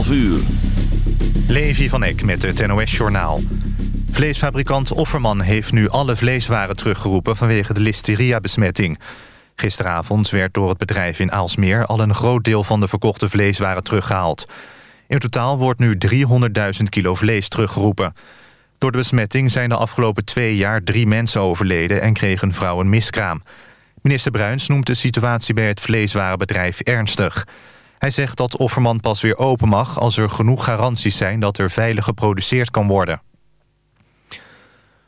11 uur. Levi van Eck met het NOS-journaal. Vleesfabrikant Offerman heeft nu alle vleeswaren teruggeroepen... vanwege de listeria-besmetting. Gisteravond werd door het bedrijf in Aalsmeer... al een groot deel van de verkochte vleeswaren teruggehaald. In totaal wordt nu 300.000 kilo vlees teruggeroepen. Door de besmetting zijn de afgelopen twee jaar drie mensen overleden... en kreeg een vrouw een miskraam. Minister Bruins noemt de situatie bij het vleeswarenbedrijf ernstig... Hij zegt dat Offerman pas weer open mag... als er genoeg garanties zijn dat er veilig geproduceerd kan worden.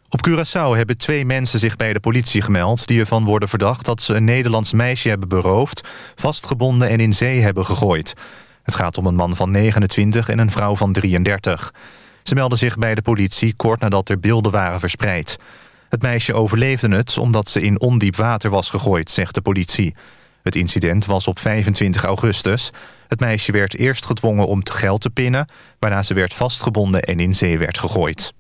Op Curaçao hebben twee mensen zich bij de politie gemeld... die ervan worden verdacht dat ze een Nederlands meisje hebben beroofd... vastgebonden en in zee hebben gegooid. Het gaat om een man van 29 en een vrouw van 33. Ze melden zich bij de politie kort nadat er beelden waren verspreid. Het meisje overleefde het omdat ze in ondiep water was gegooid, zegt de politie. Het incident was op 25 augustus. Het meisje werd eerst gedwongen om te geld te pinnen... waarna ze werd vastgebonden en in zee werd gegooid.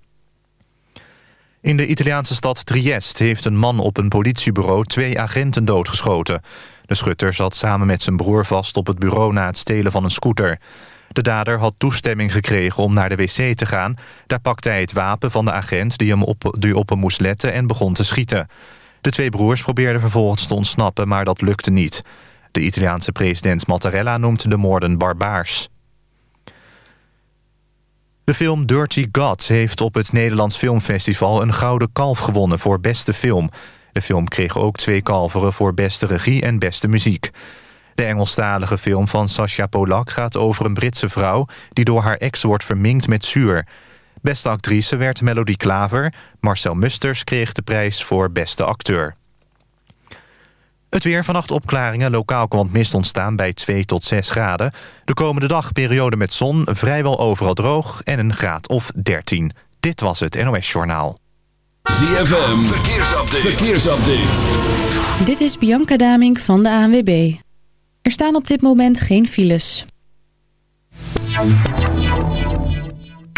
In de Italiaanse stad Trieste heeft een man op een politiebureau... twee agenten doodgeschoten. De schutter zat samen met zijn broer vast op het bureau... na het stelen van een scooter. De dader had toestemming gekregen om naar de wc te gaan. Daar pakte hij het wapen van de agent die, hem op, die op hem moest letten... en begon te schieten. De twee broers probeerden vervolgens te ontsnappen, maar dat lukte niet. De Italiaanse president Mattarella noemt de moorden barbaars. De film Dirty Gods heeft op het Nederlands Filmfestival... een gouden kalf gewonnen voor beste film. De film kreeg ook twee kalveren voor beste regie en beste muziek. De Engelstalige film van Sasha Polak gaat over een Britse vrouw... die door haar ex wordt verminkt met zuur... Beste actrice werd Melody Klaver. Marcel Musters kreeg de prijs voor beste acteur. Het weer vannacht opklaringen. Lokaal kan wat mist ontstaan bij 2 tot 6 graden. De komende dag periode met zon, vrijwel overal droog en een graad of 13. Dit was het NOS Journaal. ZFM, verkeersupdate. verkeersupdate. Dit is Bianca Damink van de ANWB. Er staan op dit moment geen files.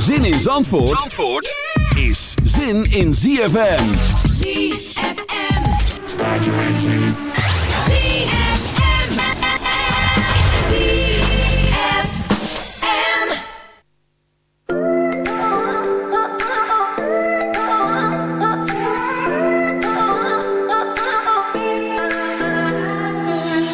Zin in Zandvoort, Zandvoort is zin in ZFM. ZFM. Start your engines. ZFM. ZFM.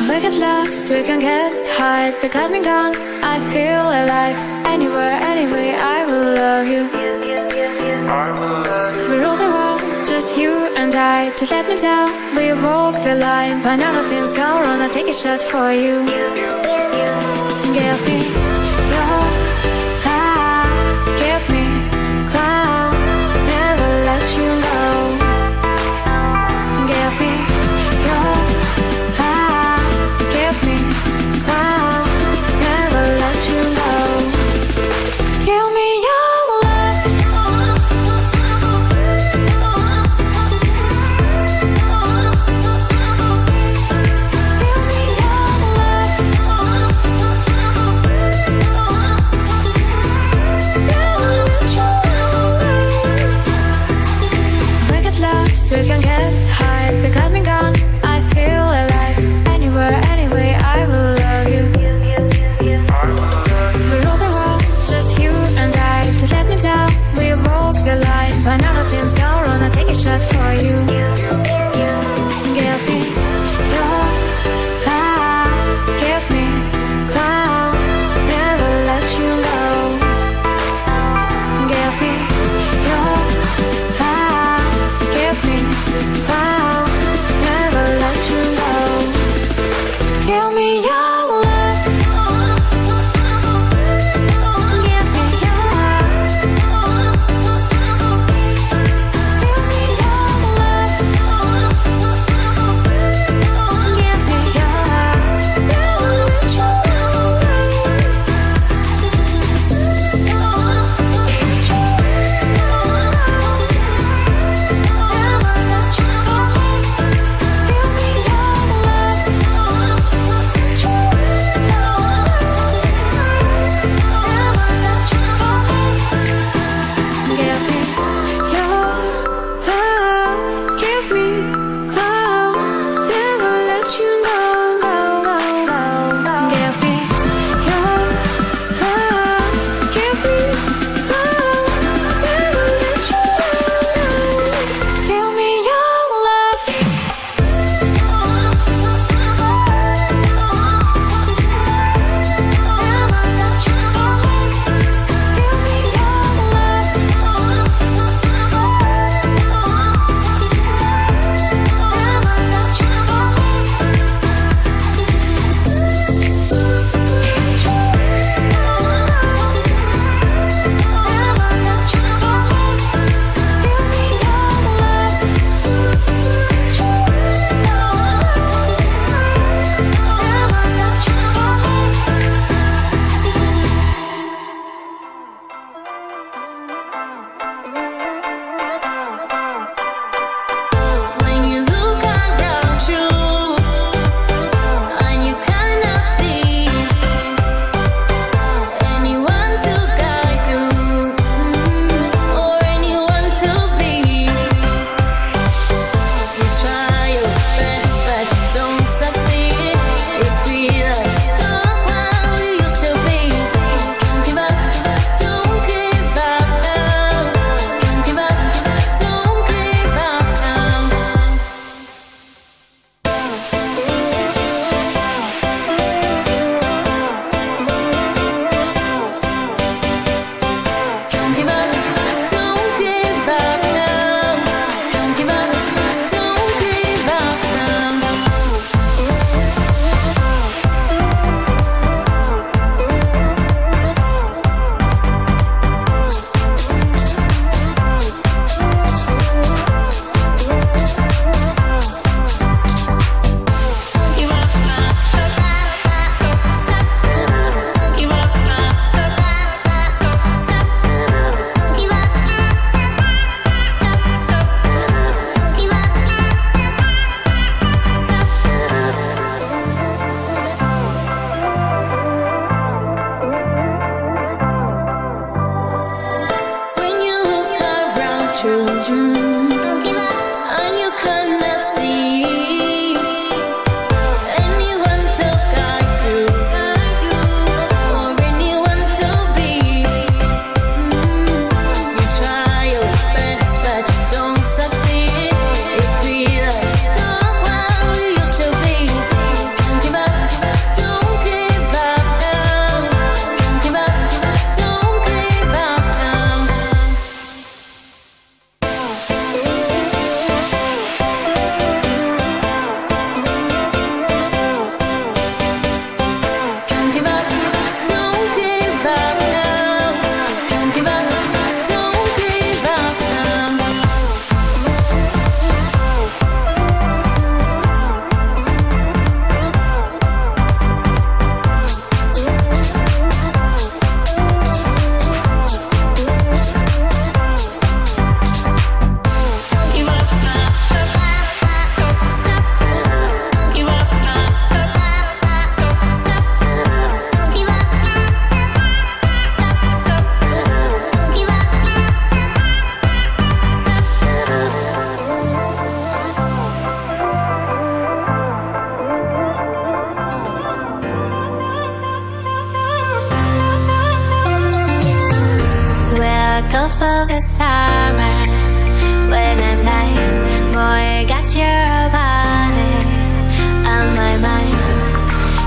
We get lost, we can get high Because we're gone, I feel alive Anywhere, anyway, I will love you. We rule the world, just you and I. Just let me down, we walk the line. But all the things go wrong, I'll take a shot for you. Give me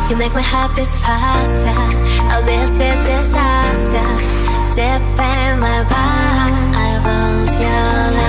You make my heart beat faster. I'll be with disaster. Deep in my heart, I want your love.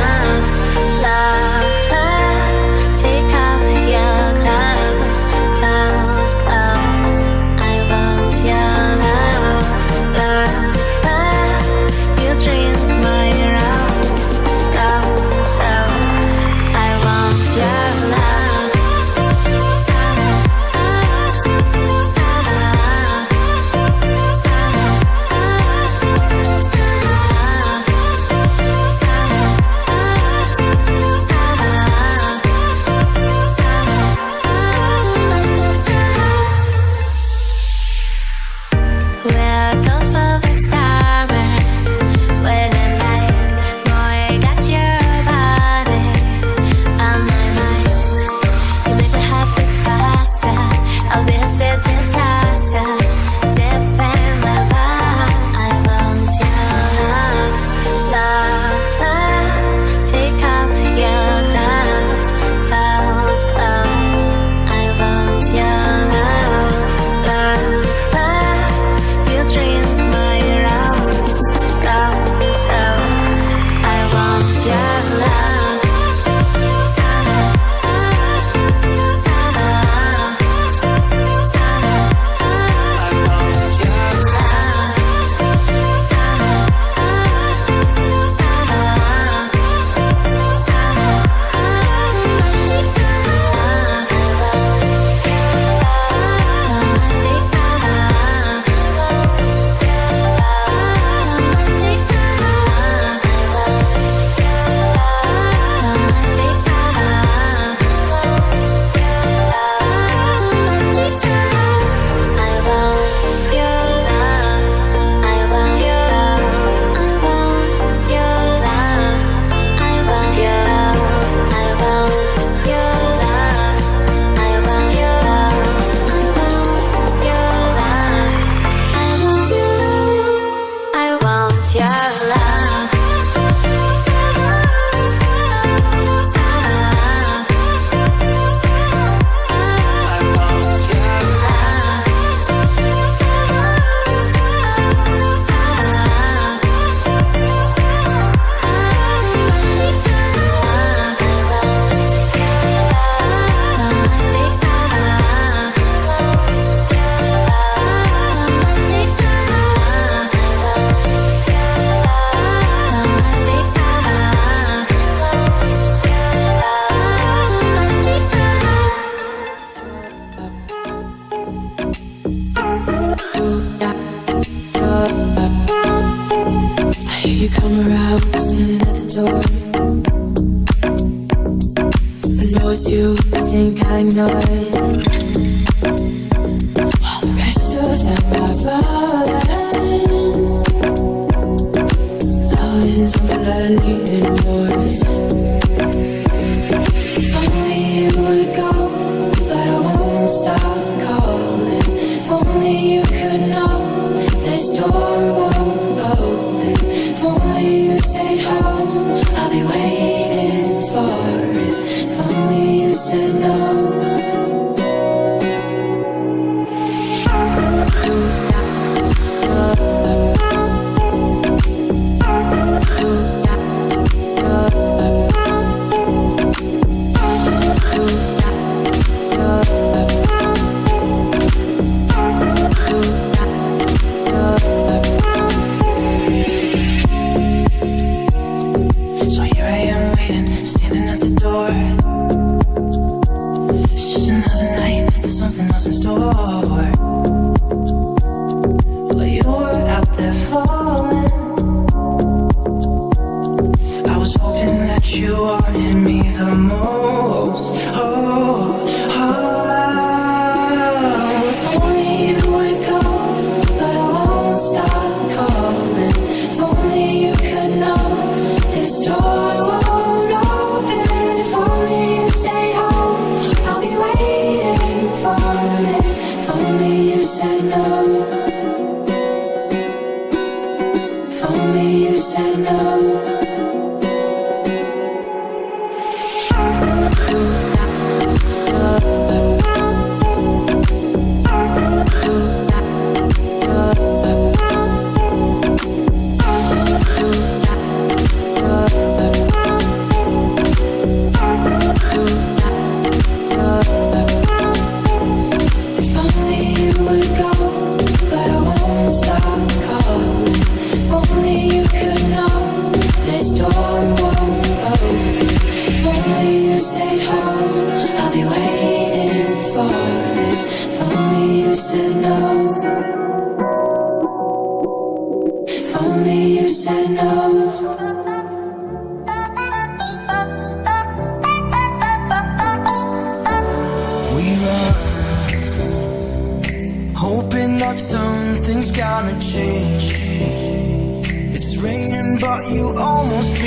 Something's gonna change. It's raining, but you almost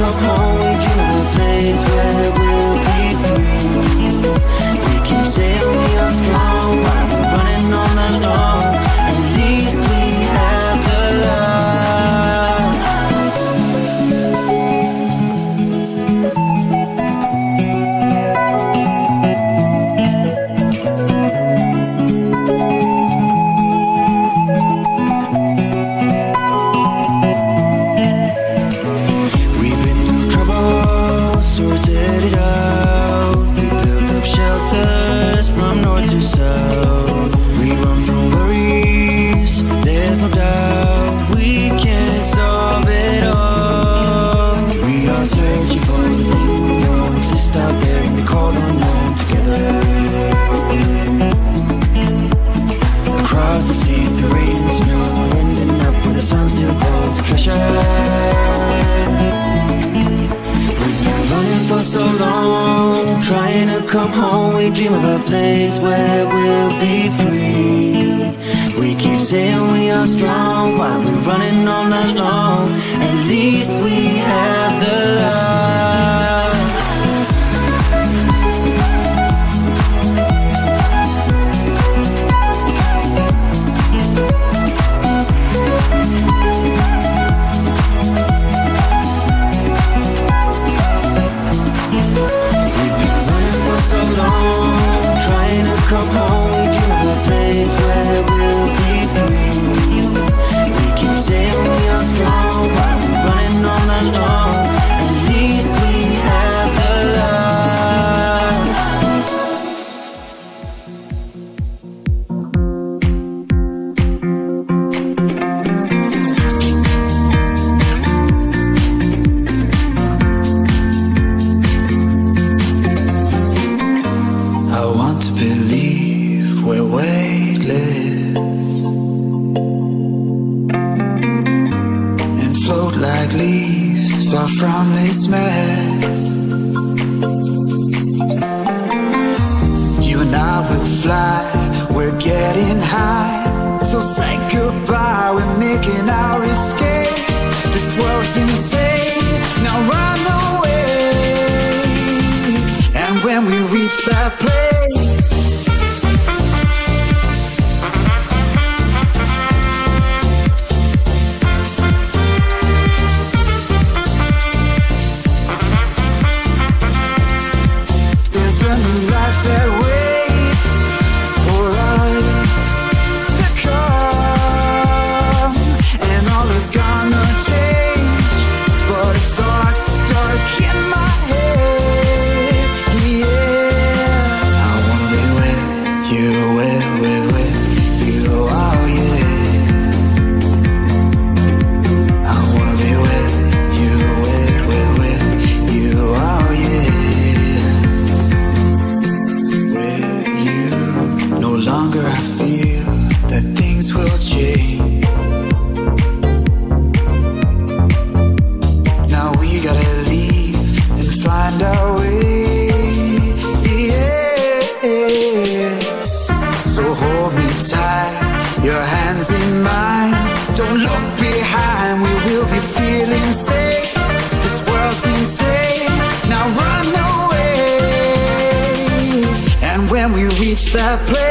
come home. me tight, your hands in mine. Don't look behind, we will be feeling safe. This world's insane, now run away. And when we reach that place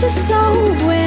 precious soul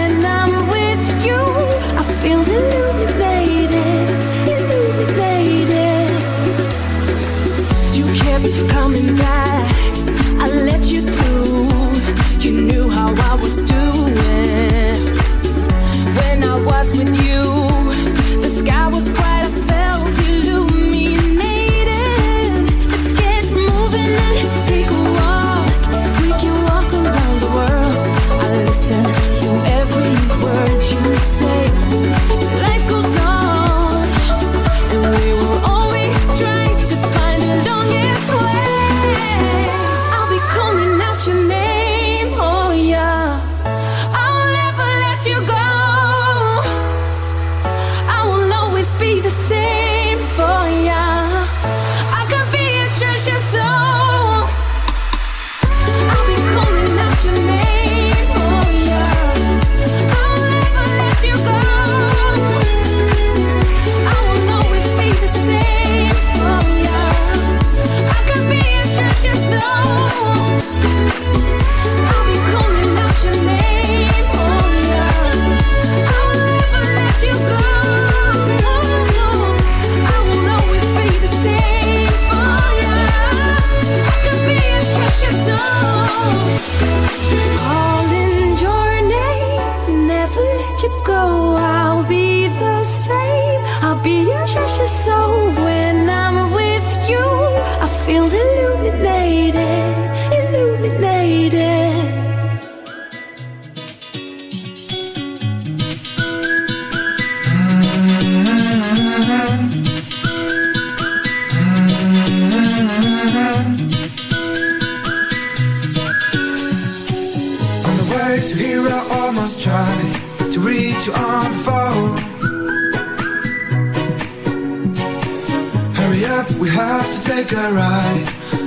where I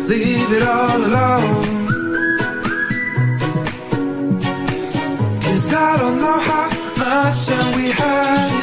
leave it all alone. Cause I don't know how much time we have.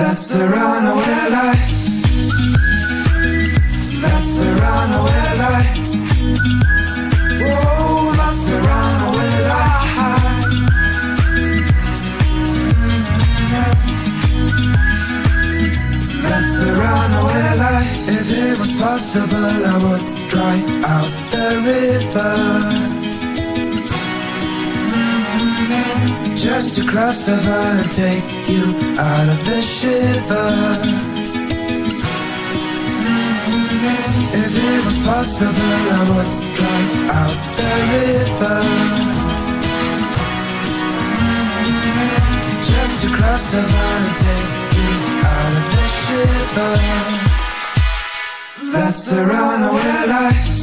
That's the runaway life. across the vine and take you out of the shiver. If it was possible, I would drive out the river. Just across the line and take you out of the shiver. That's the runaway life.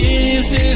kisses